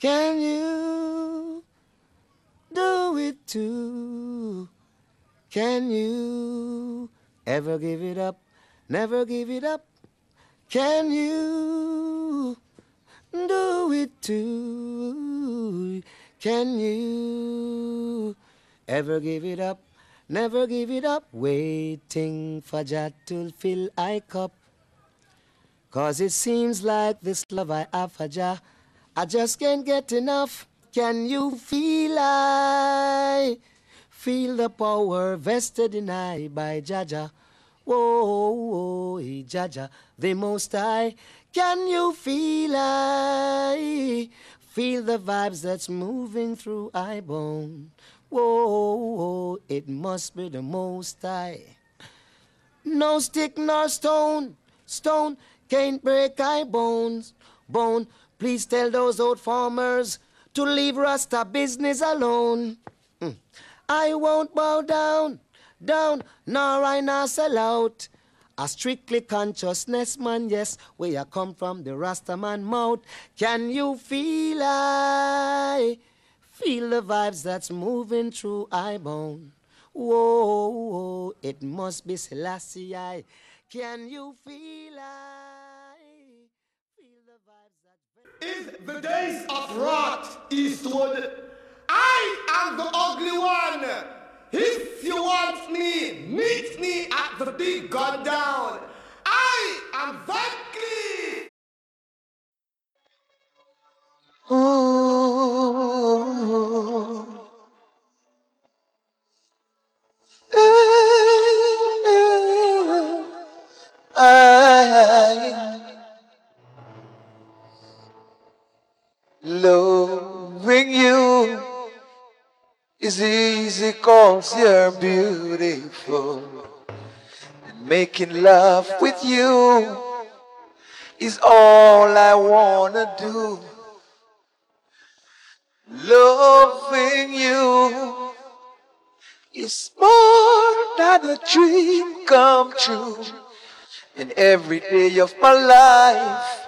Can you do it too? Can you ever give it up? Never give it up. Can you do it too? Can you ever give it up? Never give it up. Waiting for Jah to fill I cup. Cause it seems like this love I have for Jah, I just can't get enough. Can you feel I feel the power vested in I by Jah Jah? Whoa, whoa, Jah Jah, the Most High. Can you feel I feel the vibes that's moving through I bone? Whoa, whoa, it must be the Most High. No stick nor stone, stone can't break I bones, bone. Please tell those old farmers to leave Rasta business alone. Mm. I won't bow down, down, nor I not sell out. A strictly consciousness man, yes, where I come from, the Rasta man mouth. Can you feel I? Feel the vibes that's moving through I bone. Whoa, whoa, it must be Selassie. I. Can you feel I? Feel the days of wrath eastward. I am the ugly one. If you want me, meet me at the big gun down. I am Van Cleef. Ooh. I loving you is easy cause you're beautiful. And making love with you is all I wanna do. Loving you is more than a dream come true. And every day of my life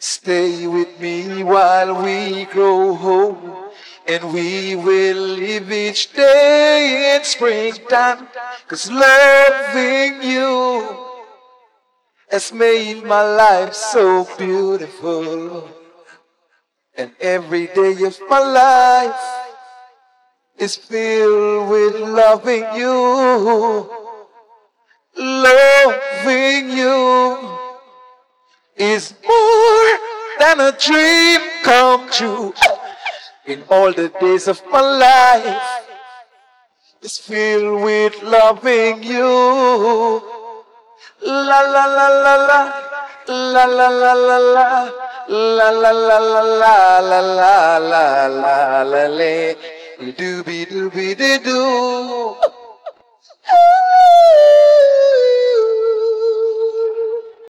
Stay with me while we grow old, and we will live each day in springtime. Cause loving you has made my life so beautiful. And every day of my life is filled with loving you. Loving you is more than a dream come true. In all the days of my life, is filled with loving you. La la la la la, la la la la la, la la la la la la la la la la la, dooby dooby doo doo.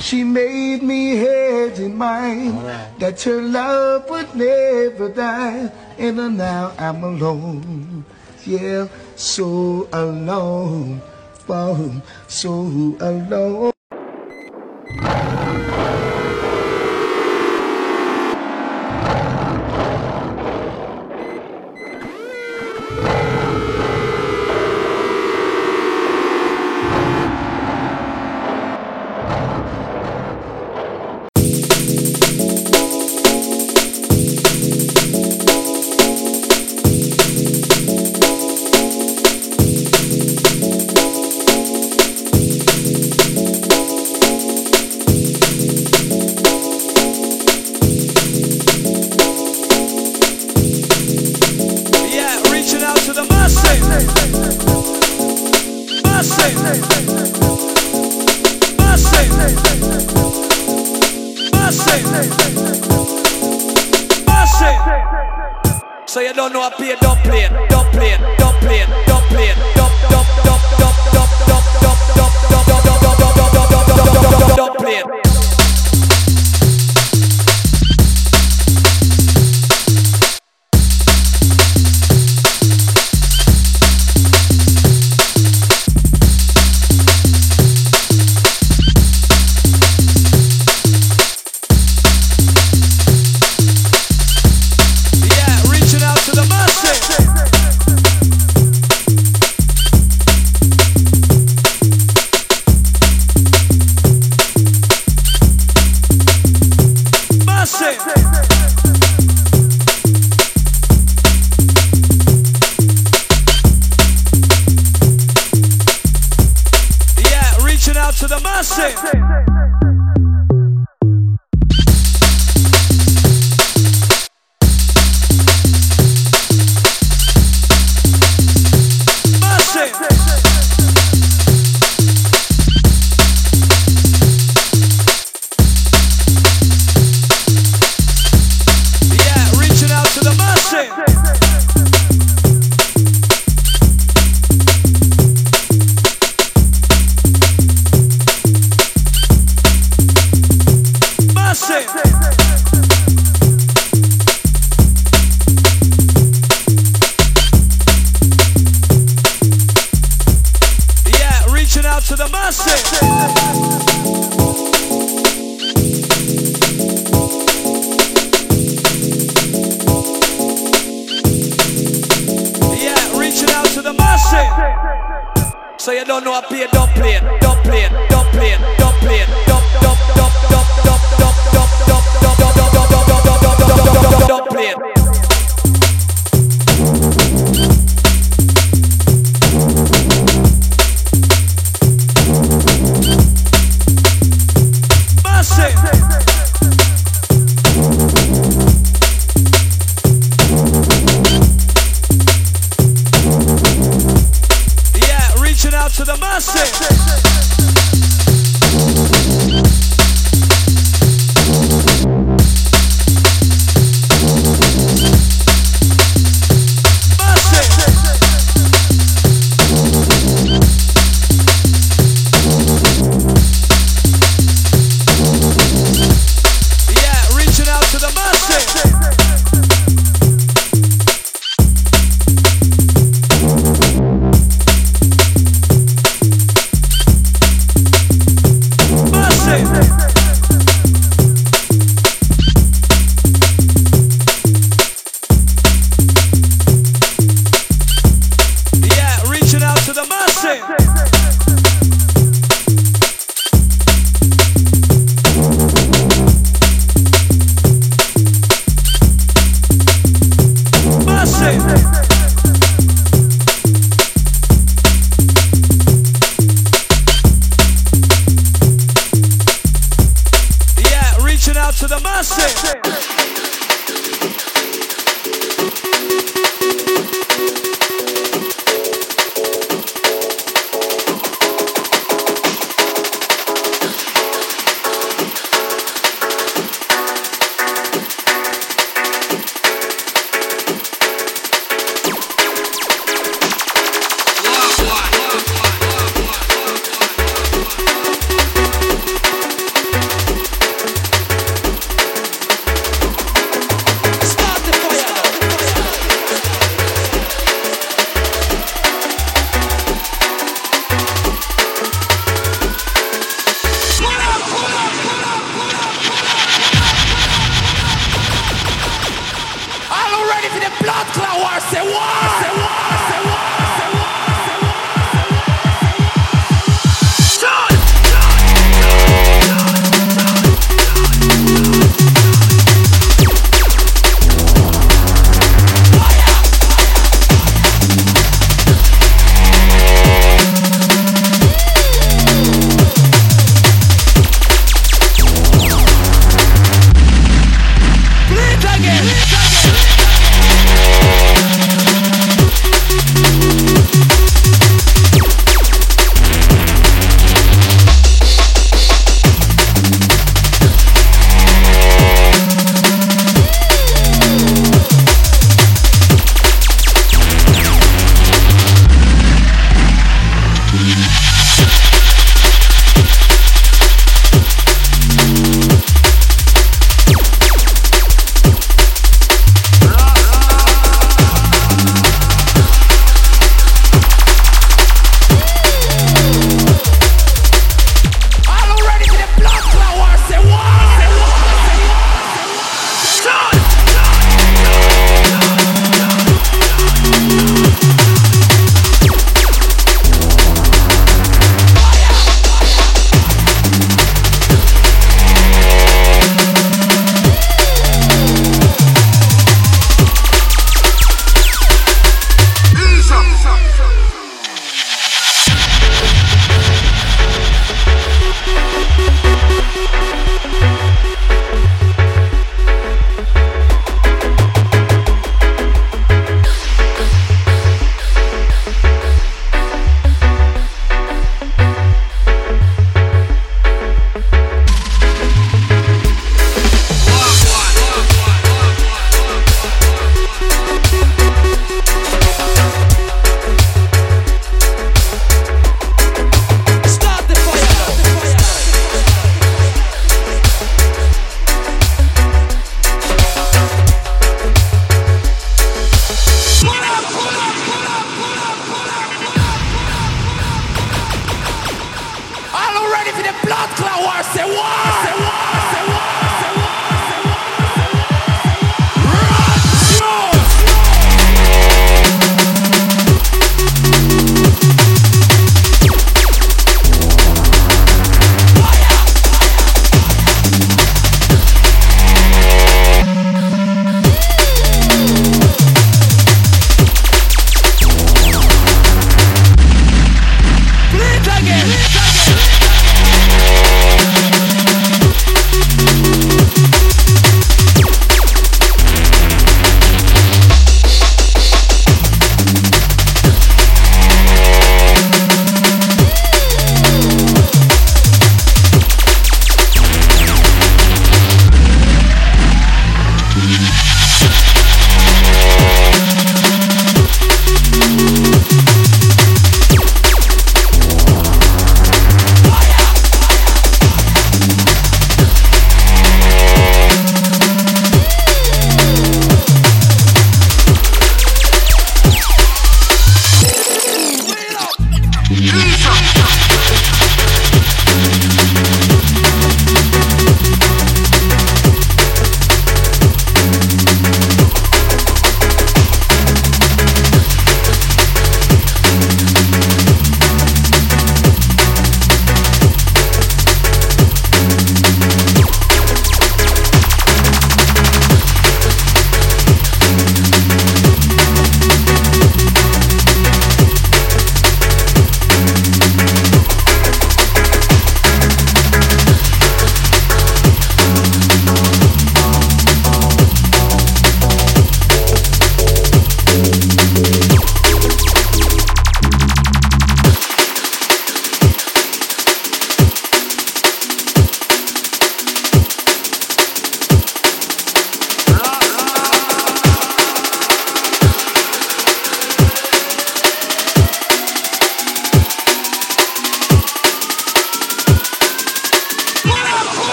She made me head in mind that her love would never die. And now I'm alone. Yeah, so alone. So alone.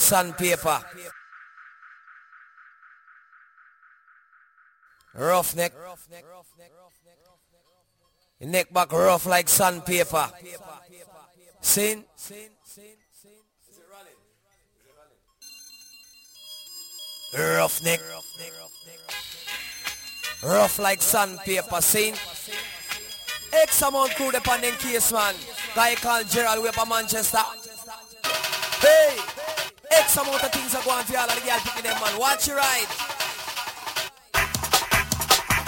Sandpaper. Roughneck. Your neck back rough like sandpaper. Sin. Roughneck. Rough like sandpaper. Sin. X amount crew upon case man. Guy called Gerald from Manchester. Hey! X amount of things are going for y'all and the girl picking them man. Watch your ride.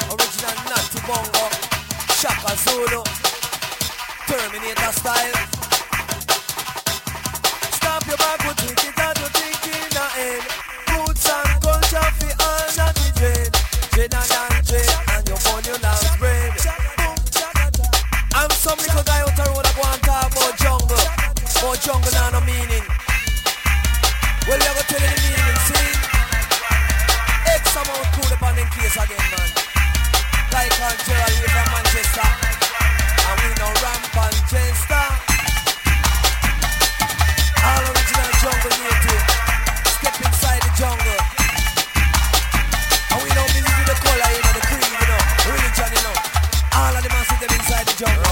Original Natty Bongo. Shaka Zulu. Terminator style. Stop your back, we take it out, we it in the end. Roots and culture for all that we dread. Dread and and dread, and you burn your last bread. I'm some little guy out the road that go and talk about jungle. About jungle now no meaning. Well, we are going to tell you the meaning, see? X amount cool upon them case again, man. Like on Gerald, we from Manchester. And we know ramp on Chester. All original jungle native. Step inside the jungle. And we don't believe in the color, you know, the creed, you know, religion, you know. All of them are sitting inside the jungle,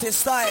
Congo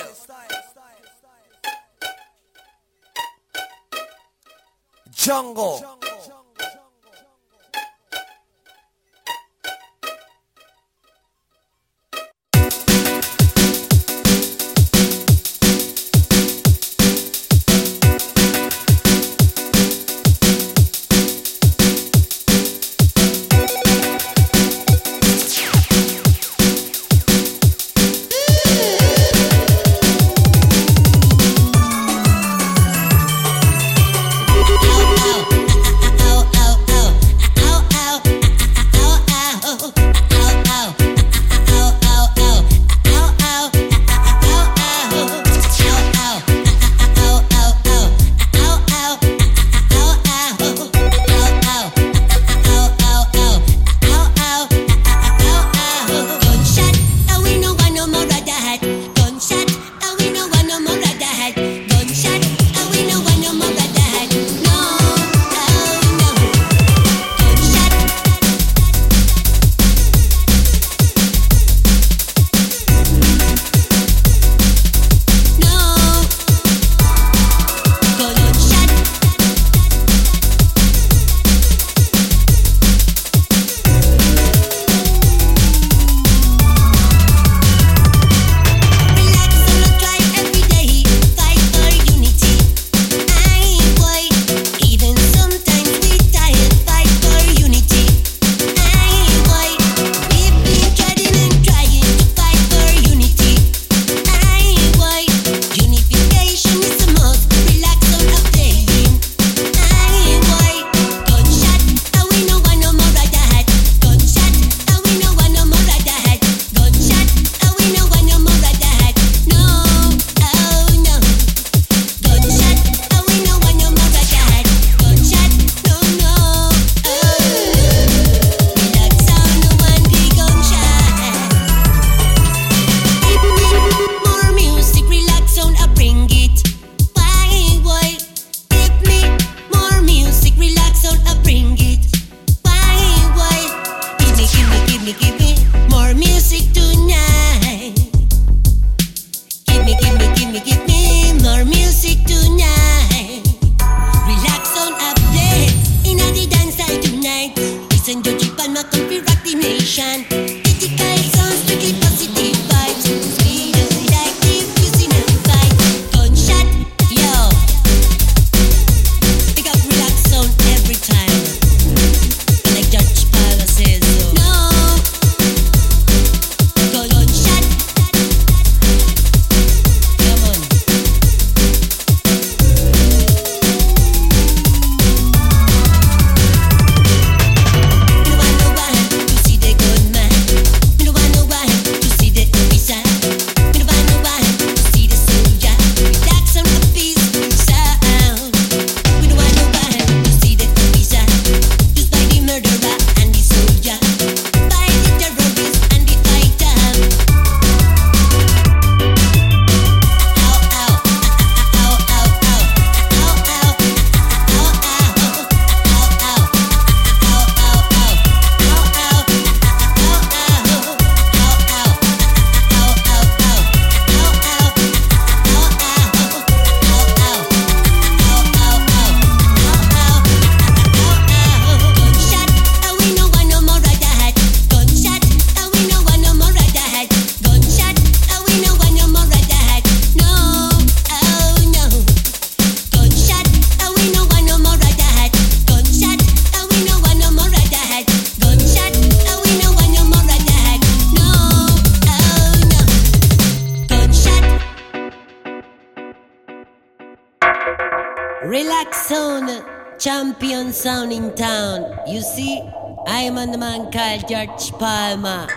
champion sound in town. You see, I'm the man called George Palmer.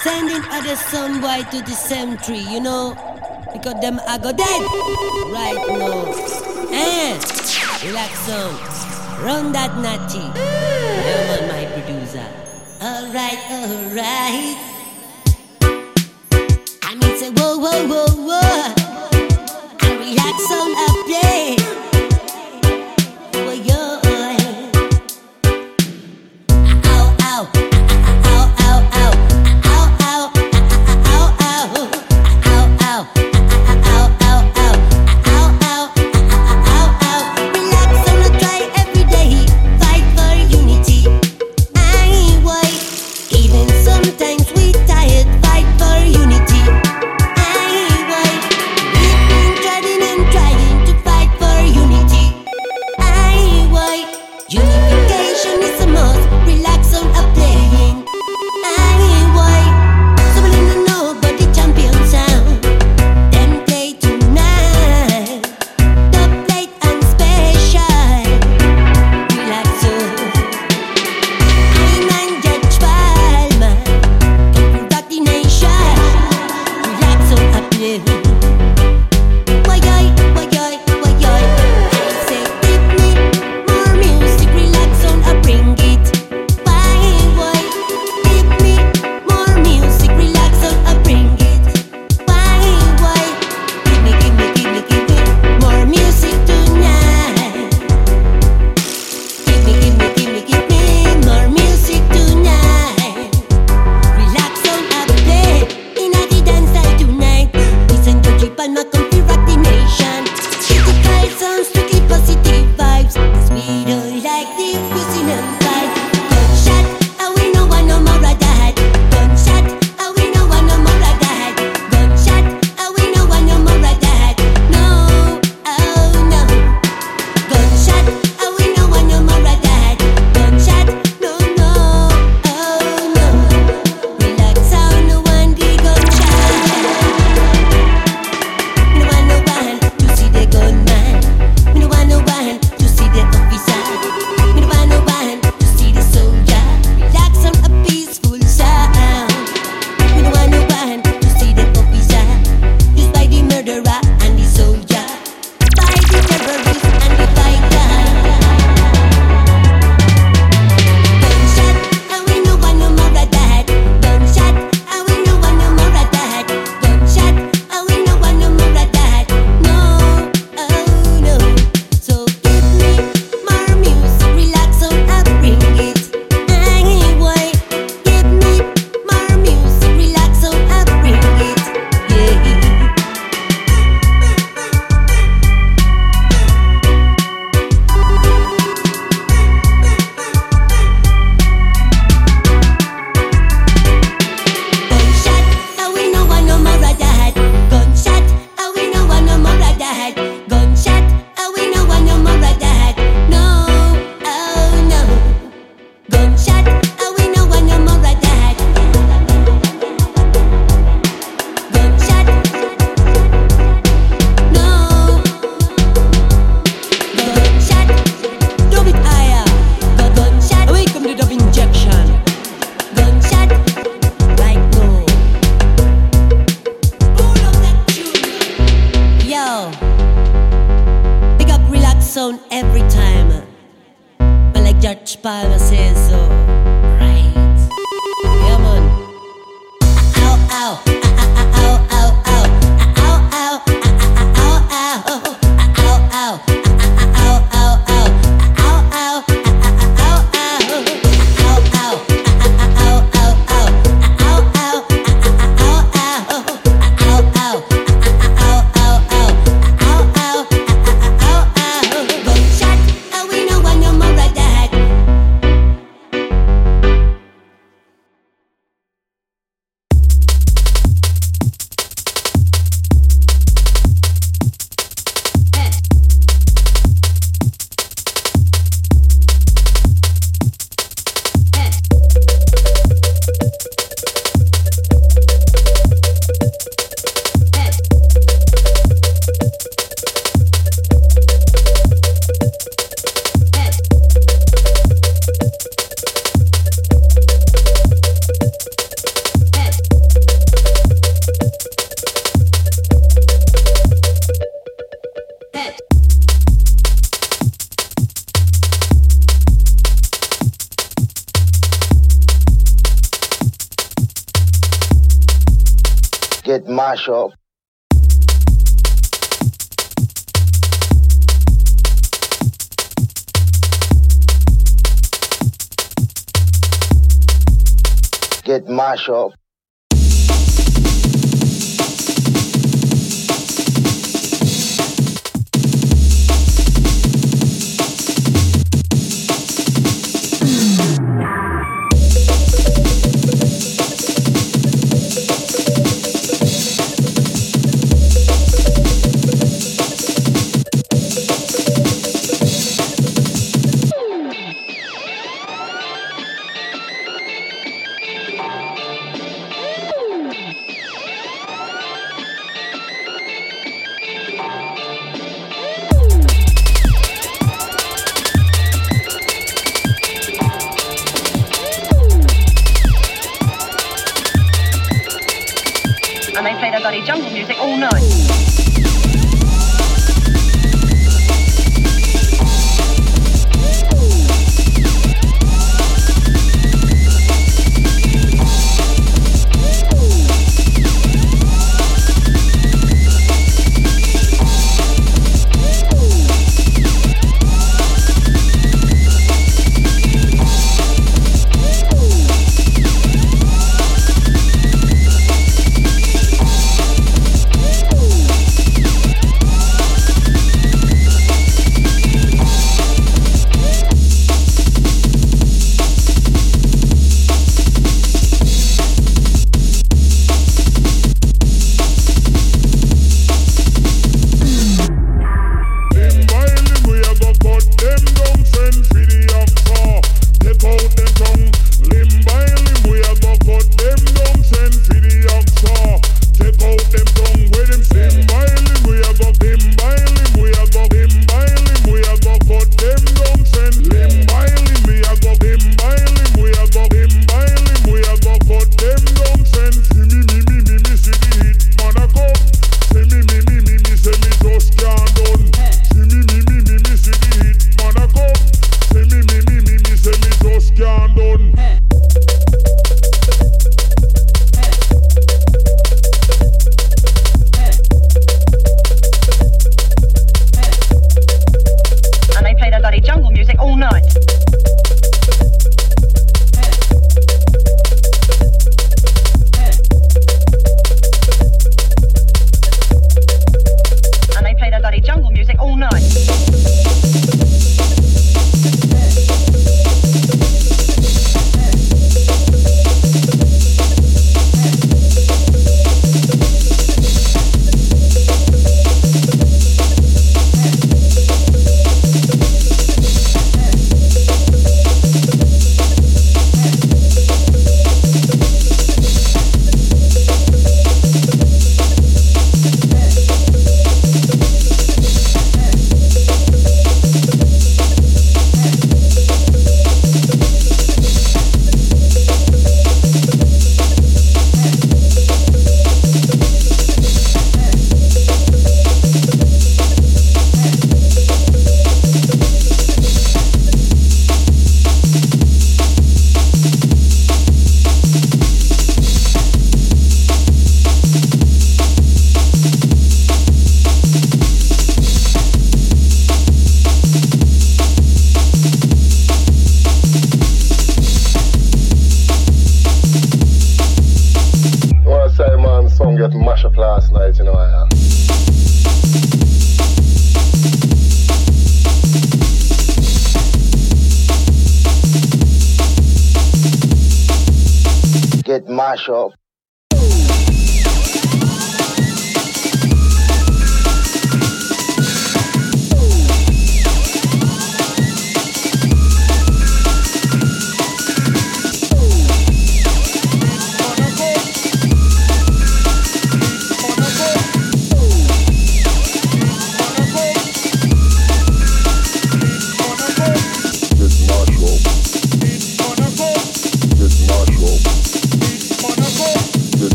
Sending other son boy to the cemetery, you know, because them I go dead right now. Eh, relax on, run that natty. I'm on my producer. Alright, alright. I mean, say, whoa, whoa, whoa, whoa. And relax on Get mash up. Get mash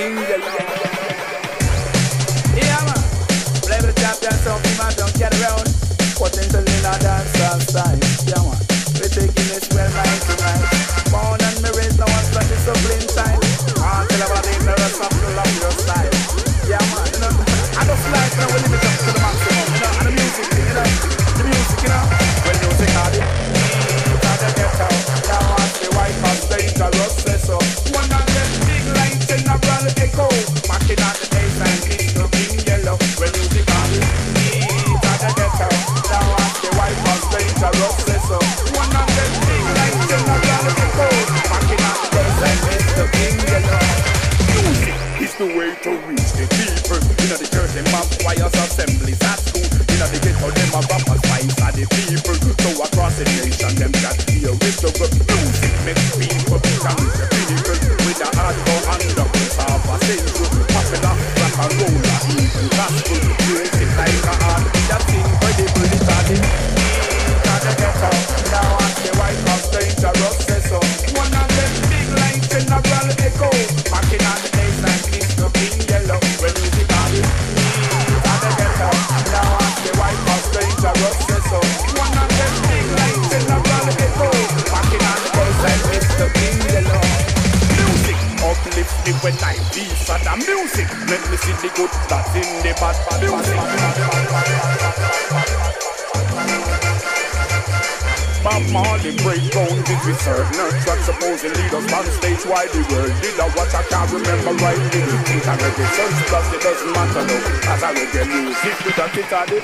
King with a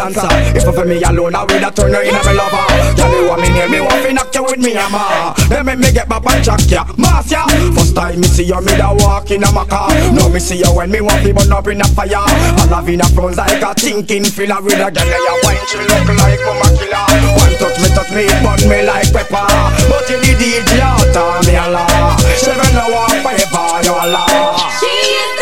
dancer. If for me alone I will turn you in a me lover. Girl you want me near me want to knock you with me hammer. Then make me get back and jack ya Mass ya First time me see you me da walk in a maca. Now me see you when me want to burn up in a fire. I love in a front like a thinking filler with a girl ya wine. She look like mama killer One touch me touch me burn me like pepper. But you the DJ of me a never walk forever you a She is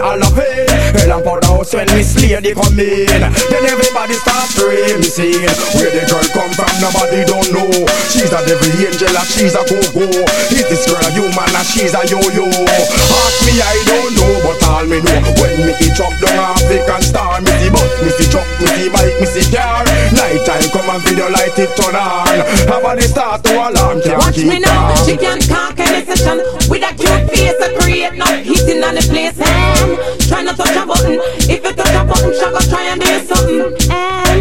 all of it house when Miss Lady come in. Then everybody start praising. Where the girl come from nobody don't know. She's a devil angel and she's a go-go. Is this girl a human and she's a yo-yo? Ask me I don't know but all me know. When me eat up down African star Me see bus, me see truck, me see bike, me see car. Night time come and video light it turn on. Everybody start to alarm can't Watch keep me now, she can conk any session. With a cute face, I create no heating on the place. And try not to touch a button. If you touch a button, she go try and do something. And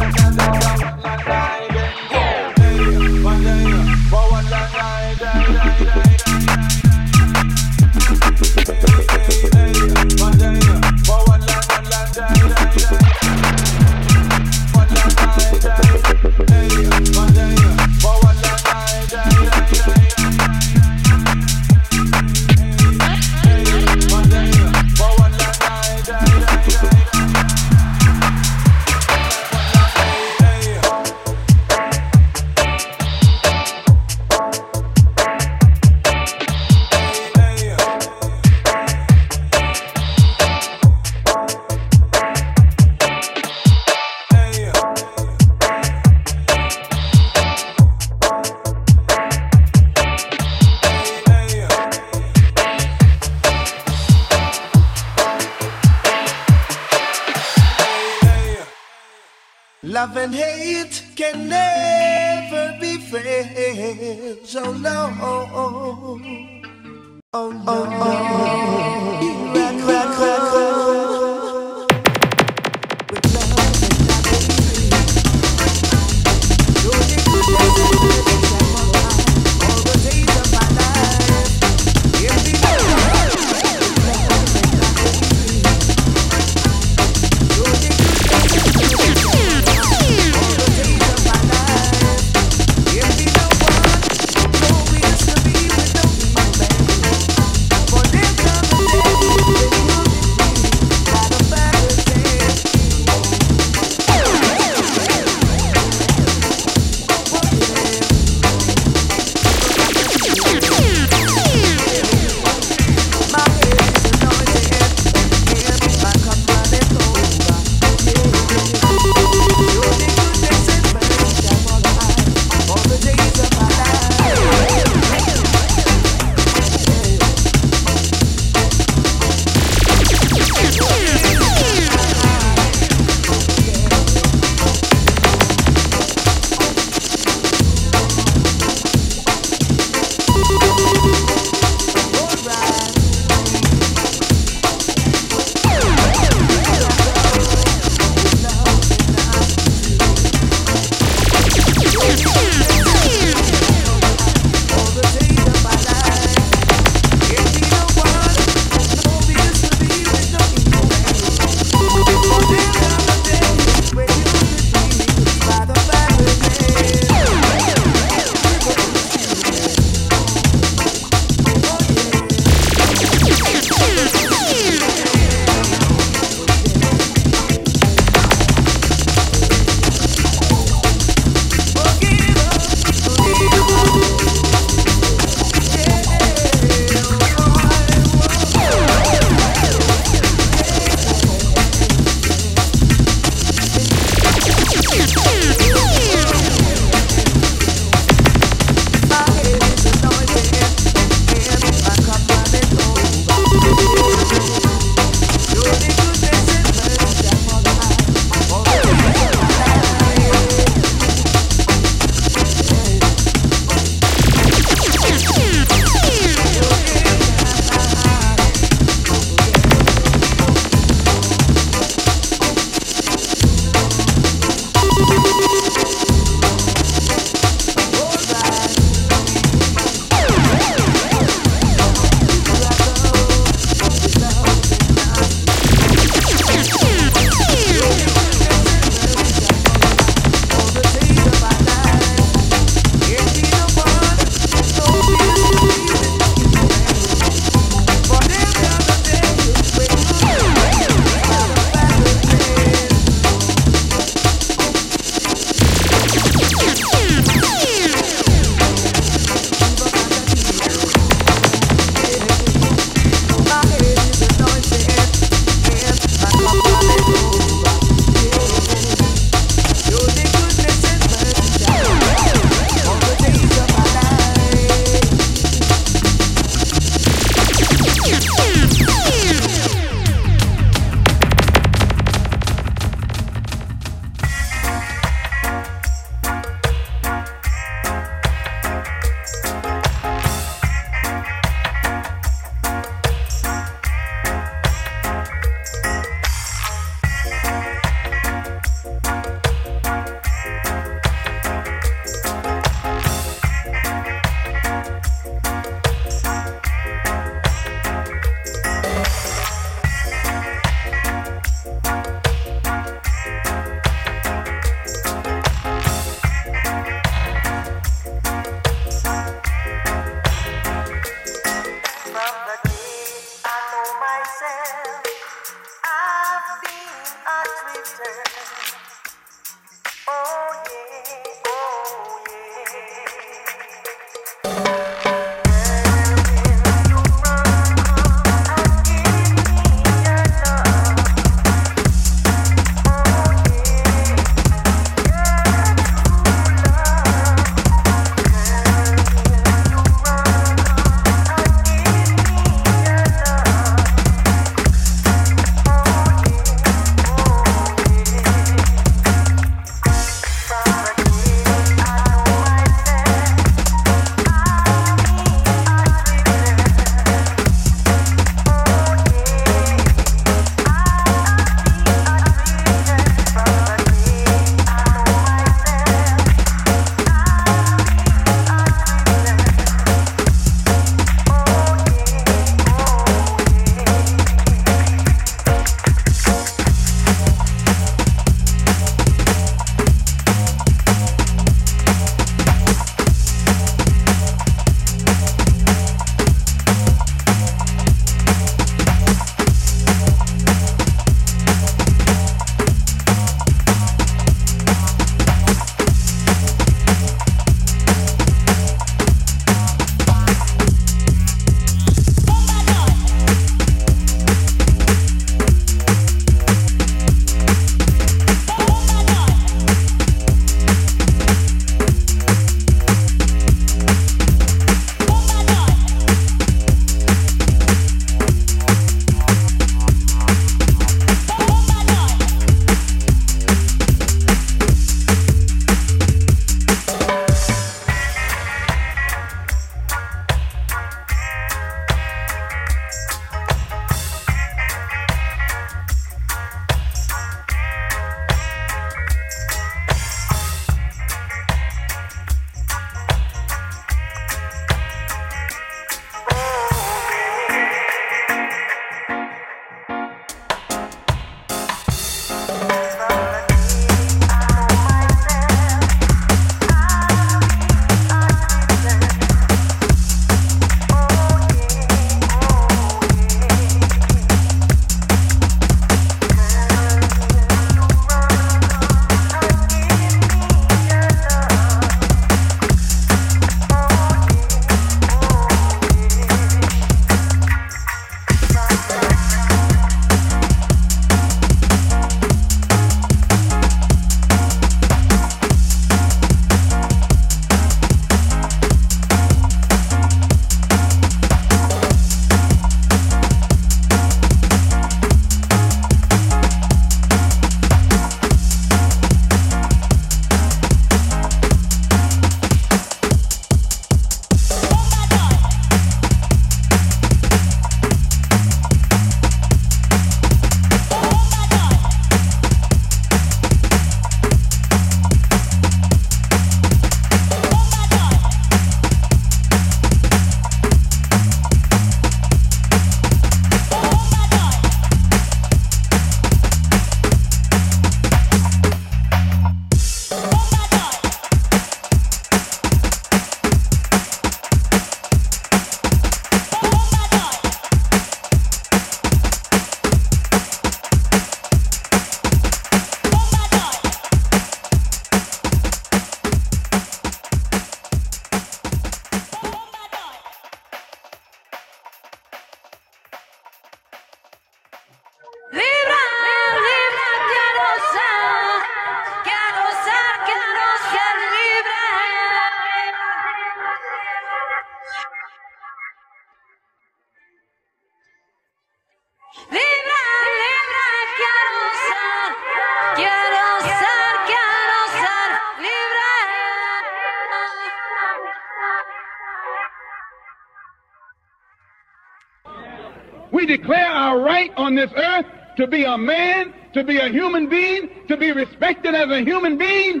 right on this earth to be a man, to be a human being, to be respected as a human being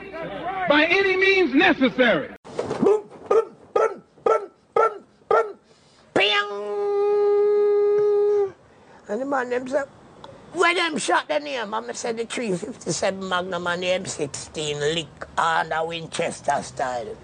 by any means necessary. Bing! And the man them say, where them shot the name? I'm said the 357 Magnum and the M16 lick under Winchester style.